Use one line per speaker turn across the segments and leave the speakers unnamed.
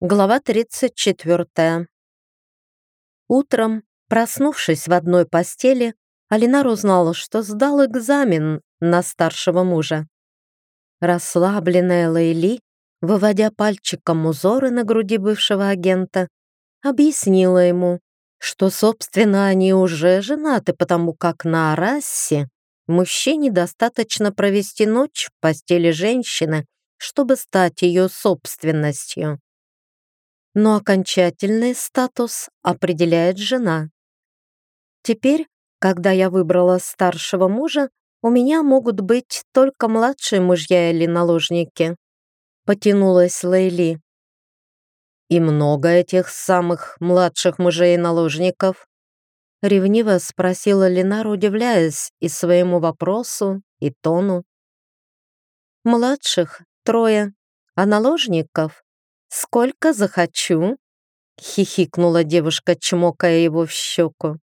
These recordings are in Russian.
Глава 34. Утром, проснувшись в одной постели, Алинар узнала, что сдал экзамен на старшего мужа. Расслабленная Лейли, выводя пальчиком узоры на груди бывшего агента, объяснила ему, что, собственно, они уже женаты, потому как на Арассе мужчине достаточно провести ночь в постели женщины, чтобы стать ее собственностью но окончательный статус определяет жена. Теперь, когда я выбрала старшего мужа, у меня могут быть только младшие мужья или наложники. Потянулась Лейли. И много этих самых младших мужей и наложников? Ревниво спросила Ленар, удивляясь и своему вопросу, и тону. Младших трое, а наложников «Сколько захочу?» — хихикнула девушка, чмокая его в щеку.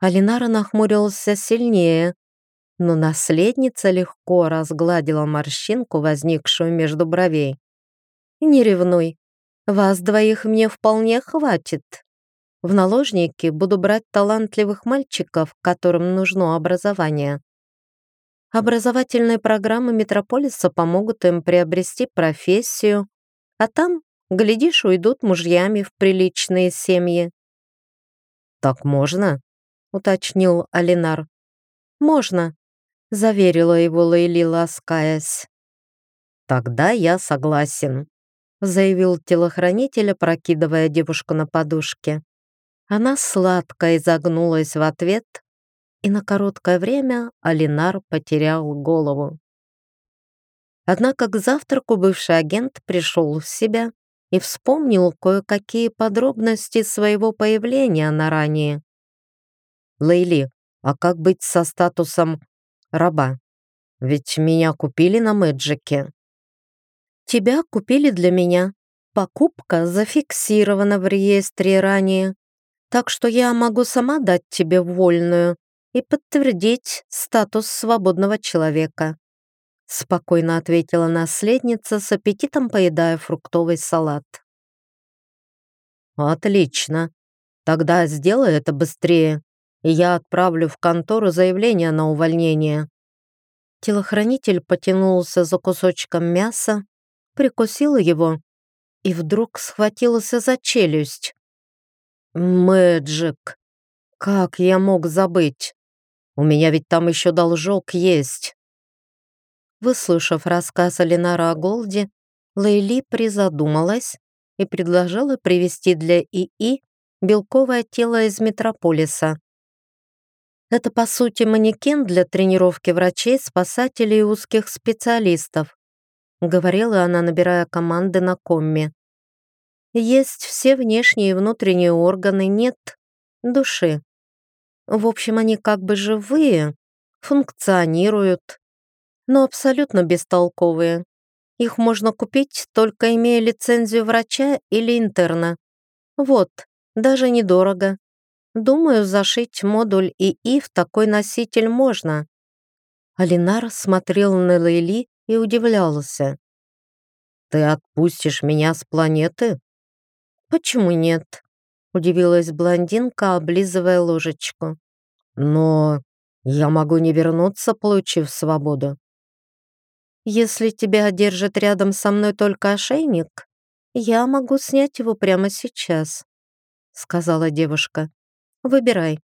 Алинара нахмурился сильнее, но наследница легко разгладила морщинку, возникшую между бровей. «Не ревнуй, вас двоих мне вполне хватит. В наложники буду брать талантливых мальчиков, которым нужно образование. Образовательные программы Метрополиса помогут им приобрести профессию, а там, глядишь, уйдут мужьями в приличные семьи. «Так можно?» — уточнил Алинар. «Можно», — заверила его Лейли, ласкаясь. «Тогда я согласен», — заявил телохранитель, прокидывая девушку на подушке. Она сладко изогнулась в ответ, и на короткое время Алинар потерял голову. Однако к завтраку бывший агент пришел в себя и вспомнил кое-какие подробности своего появления на ранее. «Лейли, а как быть со статусом раба? Ведь меня купили на Мэджике». «Тебя купили для меня. Покупка зафиксирована в реестре ранее, так что я могу сама дать тебе вольную и подтвердить статус свободного человека», спокойно ответила наследница с аппетитом поедая фруктовый салат. Отлично. Тогда сделай это быстрее, и я отправлю в контору заявление на увольнение. Телохранитель потянулся за кусочком мяса, прикусил его и вдруг схватился за челюсть. Мэджик, как я мог забыть? У меня ведь там еще должок есть. Выслушав рассказ Алинара о Голде, Лейли призадумалась и предложила привезти для ИИ белковое тело из метрополиса. Это, по сути, манекен для тренировки врачей, спасателей и узких специалистов, говорила она, набирая команды на комме. Есть все внешние и внутренние органы, нет души. В общем, они как бы живые, функционируют, но абсолютно бестолковые. Их можно купить, только имея лицензию врача или интерна. Вот, даже недорого. Думаю, зашить модуль ИИ в такой носитель можно. Алинар смотрел на Лейли и удивлялся. «Ты отпустишь меня с планеты?» «Почему нет?» — удивилась блондинка, облизывая ложечку. «Но я могу не вернуться, получив свободу. Если тебя держит рядом со мной только ошейник, я могу снять его прямо сейчас», — сказала девушка. «Выбирай».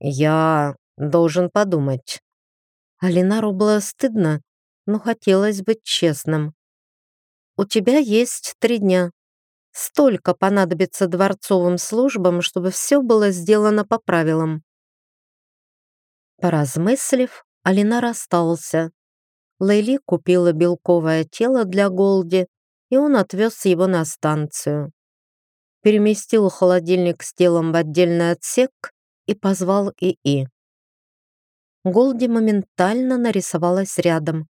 «Я должен подумать». Алинару было стыдно, но хотелось быть честным. «У тебя есть три дня. Столько понадобится дворцовым службам, чтобы все было сделано по правилам». Поразмыслив, Алинар остался, Лейли купила белковое тело для Голди, и он отвез его на станцию. Переместил холодильник с телом в отдельный отсек и позвал ИИ. Голди моментально нарисовалась рядом.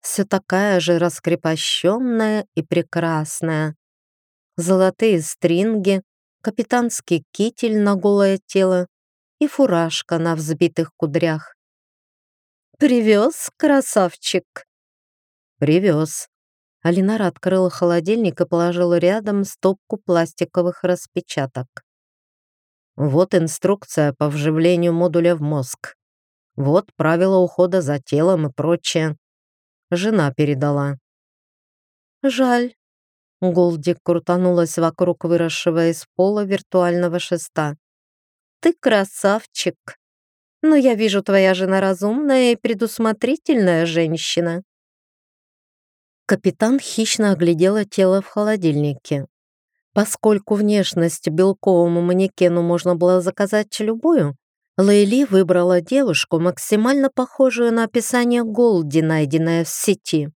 Все такая же раскрепощенная и прекрасная. Золотые стринги, капитанский китель на голое тело и фуражка на взбитых кудрях. «Привез, красавчик?» «Привез». Алинара открыла холодильник и положила рядом стопку пластиковых распечаток. Вот инструкция по вживлению модуля в мозг. Вот правила ухода за телом и прочее. Жена передала. Жаль. Голди крутанулась вокруг выросшего из пола виртуального шеста. Ты красавчик. Но я вижу, твоя жена разумная и предусмотрительная женщина. Капитан хищно оглядела тело в холодильнике. Поскольку внешность белковому манекену можно было заказать любую, Лейли выбрала девушку, максимально похожую на описание Голди, найденное в сети.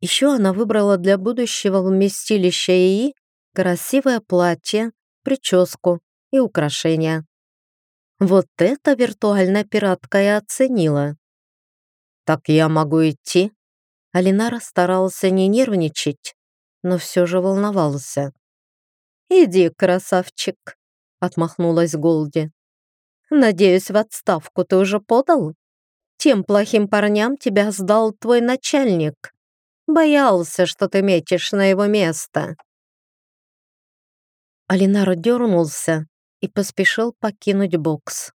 Еще она выбрала для будущего вместилища ИИ красивое платье, прическу и украшения. Вот это виртуальная пиратка и оценила. «Так я могу идти?» Алинара старался не нервничать, но все же волновался. «Иди, красавчик», — отмахнулась Голди. «Надеюсь, в отставку ты уже подал? Тем плохим парням тебя сдал твой начальник. Боялся, что ты метишь на его место». Алинар дернулся и поспешил покинуть бокс.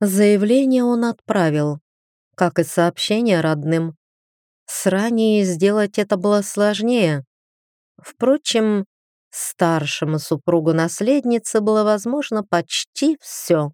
Заявление он отправил, как и сообщение родным. С ранее сделать это было сложнее. Впрочем, старшему супругу наследницы было возможно почти все.